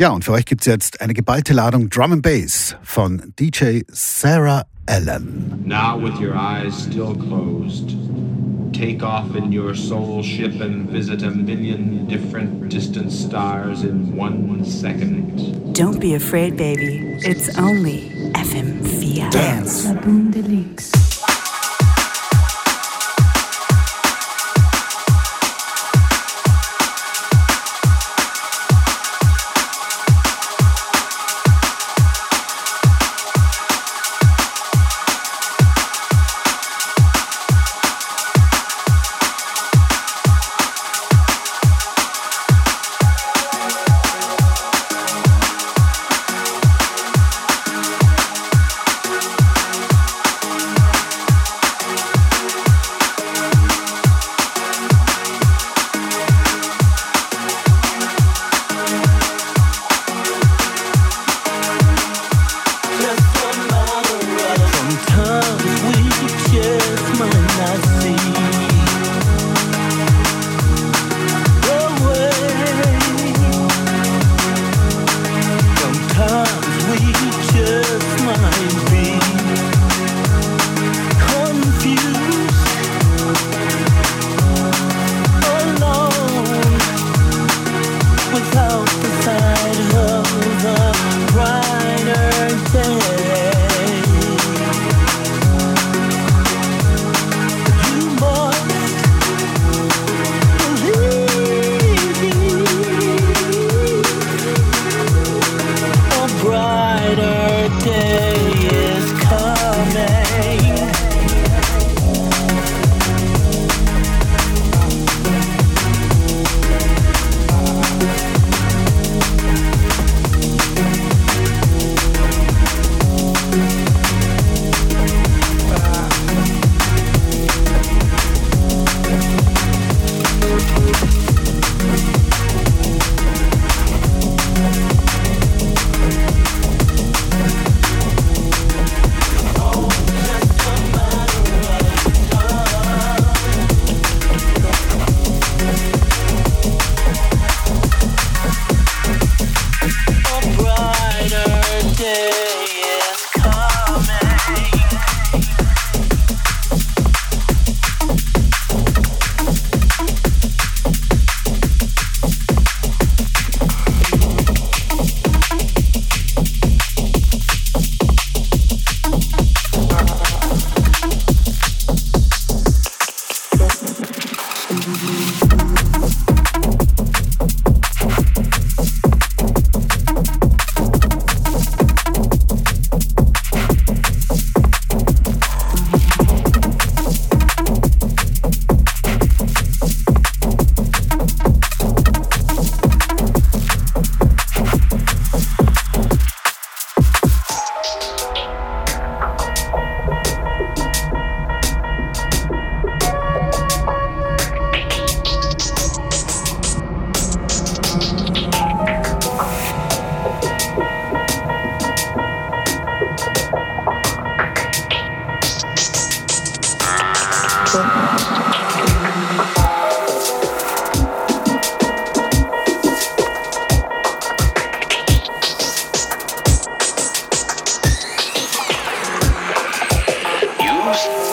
Ja, und für euch gibt's jetzt eine geballte Ladung Drum and Bass von DJ Sarah Allen. Now with your eyes still closed, take off in your soul ship and visit a million different distant stars in one second. Don't be afraid, baby. It's only FM4. Dance. La close.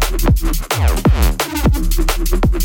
Thank you.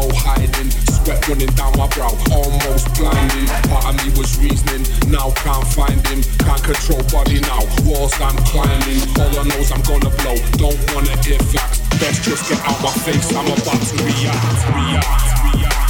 No hiding. Sweat running down my brow, almost blinding. Part of me was reasoning, now can't find him. Can't control body now. Walls I'm climbing. All I know is I'm gonna blow. Don't wanna hear facts. Best just get out my face. I'm about to react, react. React.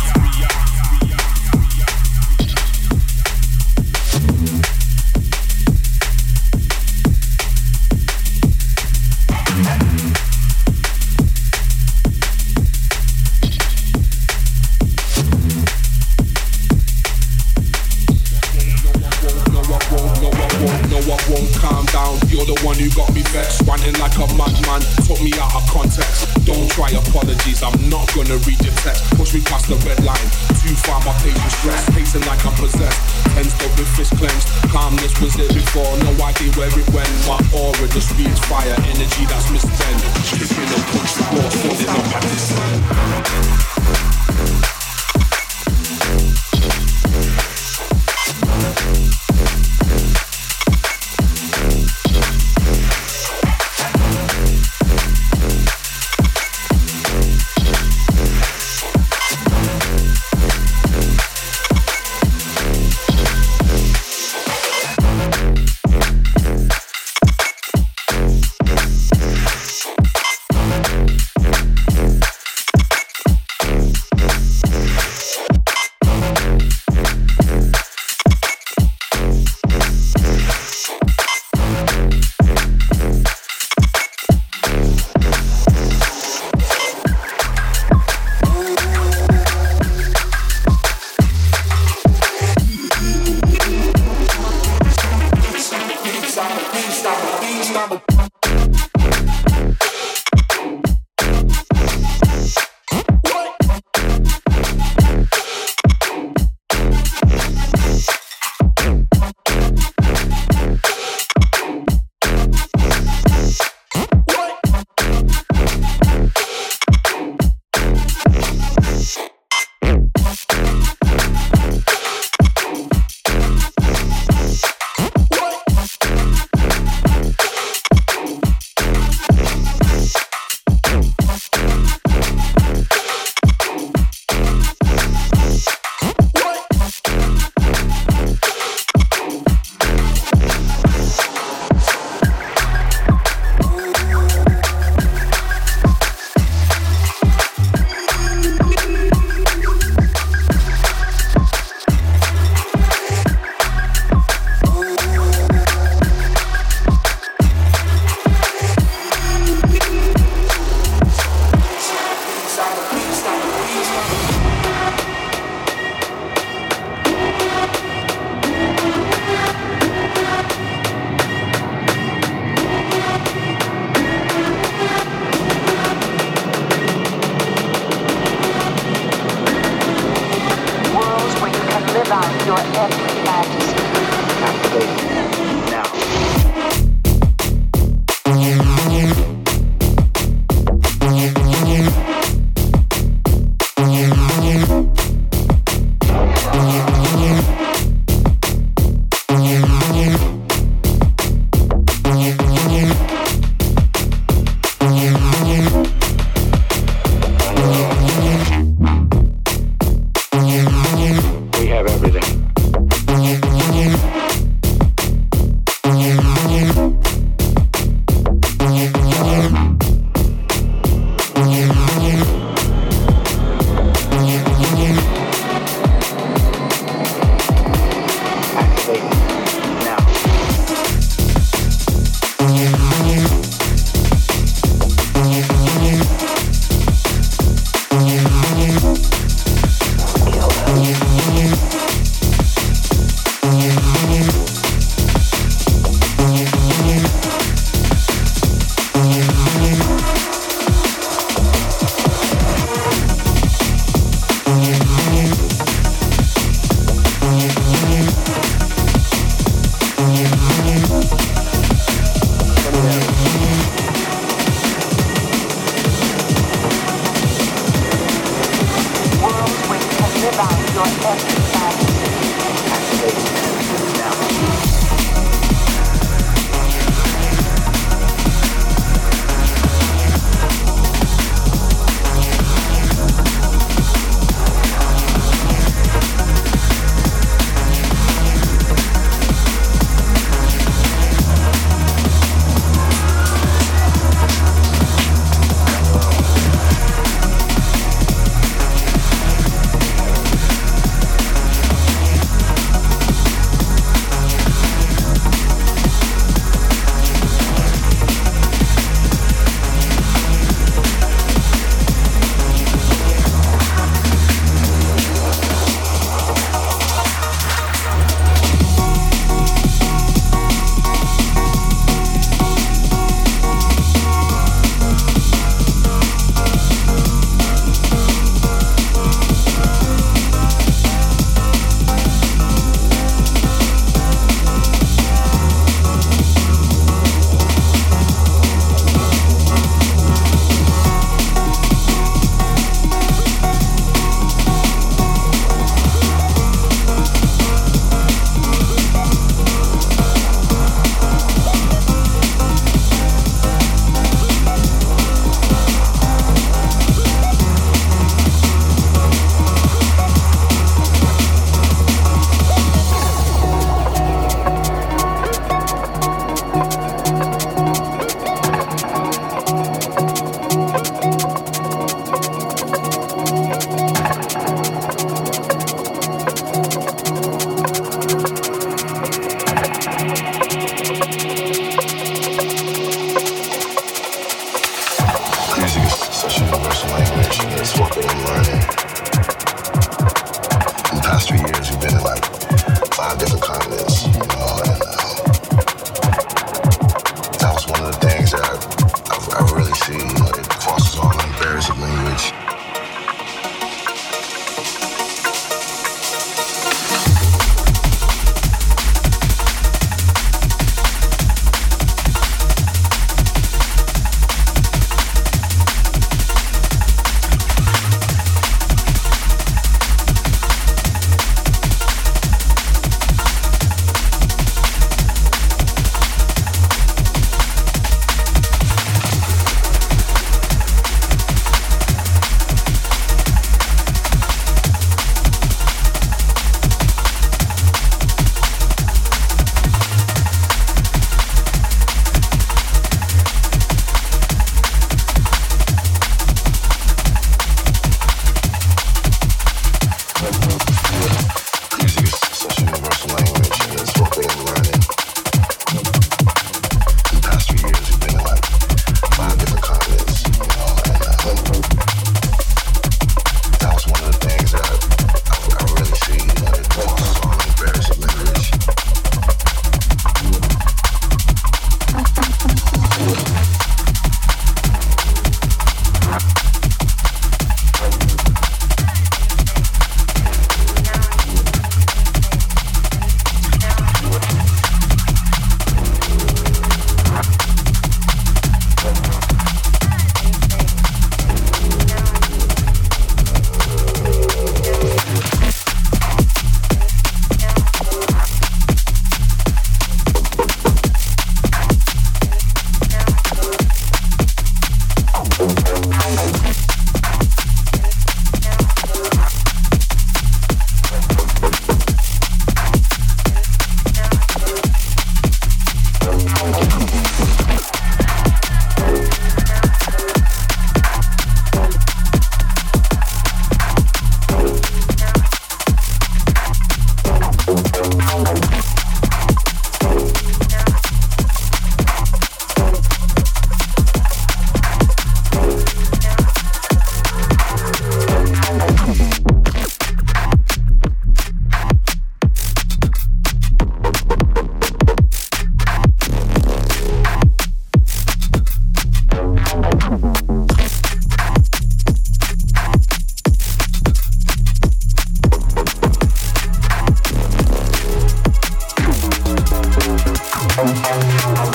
Oh, oh, oh, oh,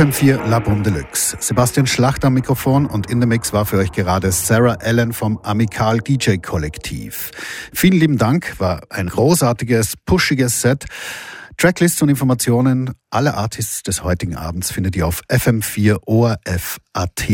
FM4 La Boom Deluxe. Sebastian Schlacht am Mikrofon und in der Mix war für euch gerade Sarah Allen vom Amical DJ Kollektiv. Vielen lieben Dank, war ein großartiges, pushiges Set. Tracklists und Informationen aller Artists des heutigen Abends findet ihr auf FM4 ORF.at.